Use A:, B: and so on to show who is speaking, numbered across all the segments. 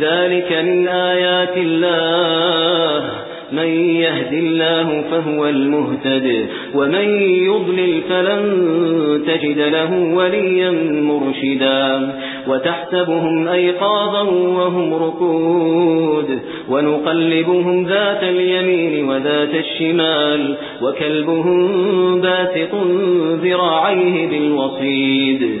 A: ذلك من آيات الله. من يهد الله فهو المهتد ومن يضلل فلن تجد له وليا مرشدا. وتحسبهم أيقاظا وهم ركود ونقلبهم ذات اليمين وذات الشمال وكلبهم باسط ذراعيه بالوصيد.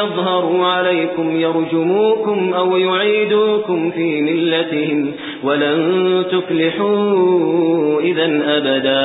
A: يظهروا عليكم يرجموكم أو يعيدوكم في ملتهم ولن تفلحوا إذا أبدا.